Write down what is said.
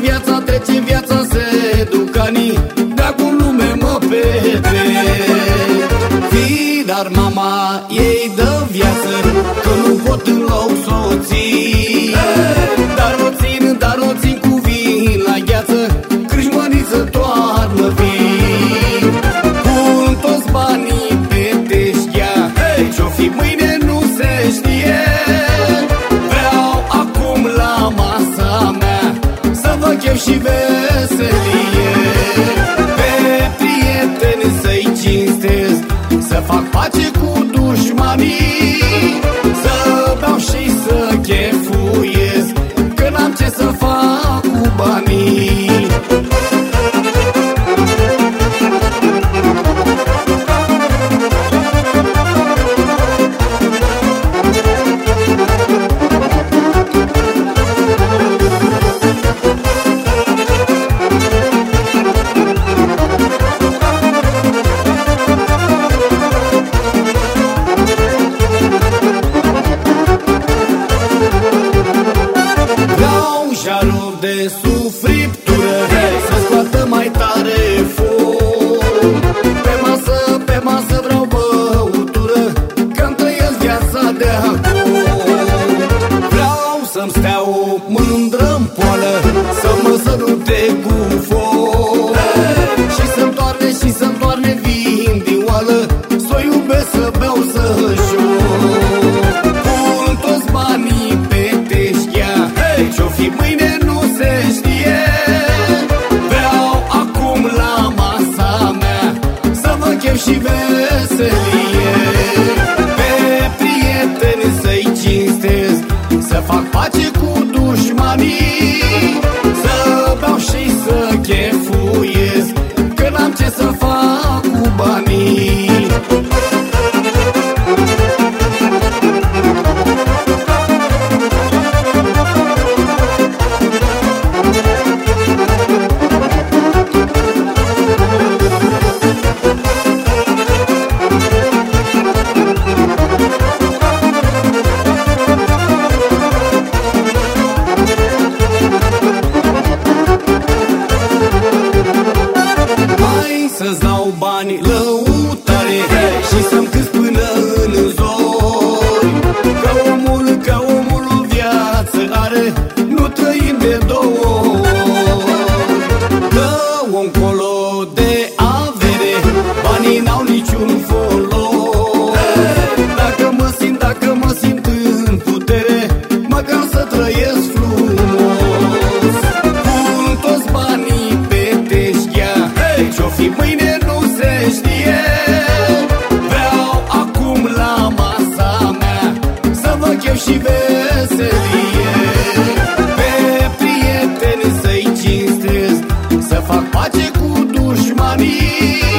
viața, trece viața, se ducani dar cu lume mă petre Fi, dar mama ei dă viață Că nu pot în loc soții Dar o ții Fac pace cu dușmanii. deep to the head. și veselie. Pe prieteni să-i cinstesc Să fac pace Să-ți dau banii lăutare Și să-mi Fac pace cu dușmanii